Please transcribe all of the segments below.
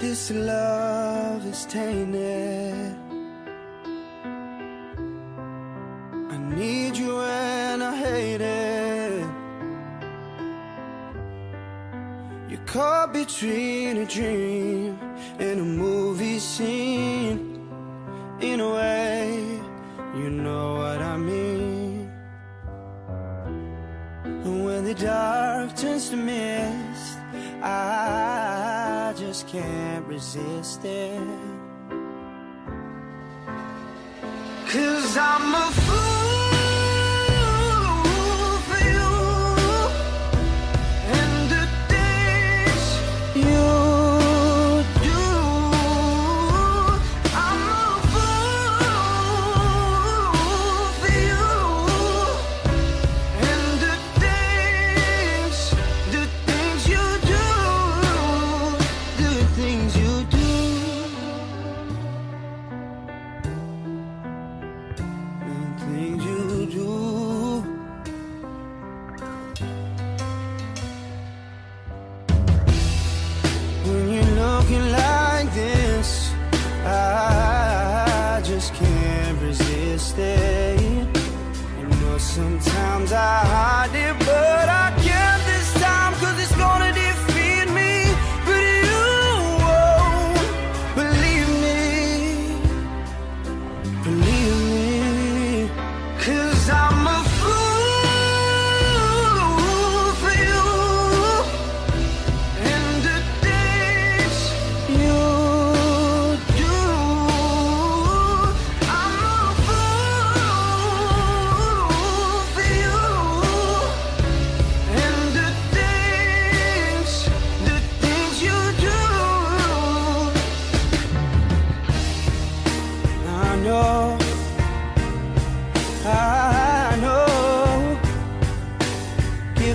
this love is tainted. I need you and I hate it. You're caught between a dream and a movie scene. In a way, you know what I mean. And when the dark turns to mist, I just can't resist it. Cause I'm a fool sometimes I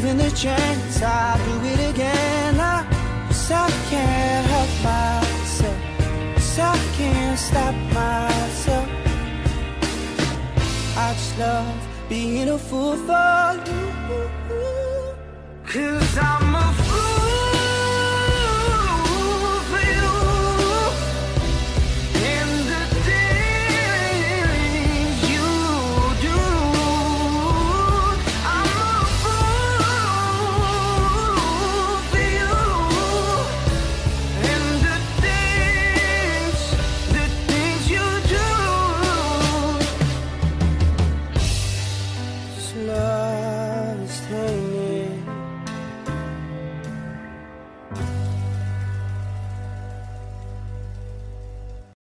Given the chance, I'll do it again. I, 'cause I can't help myself. 'Cause I can't stop myself. I just love being a fool for you. 'Cause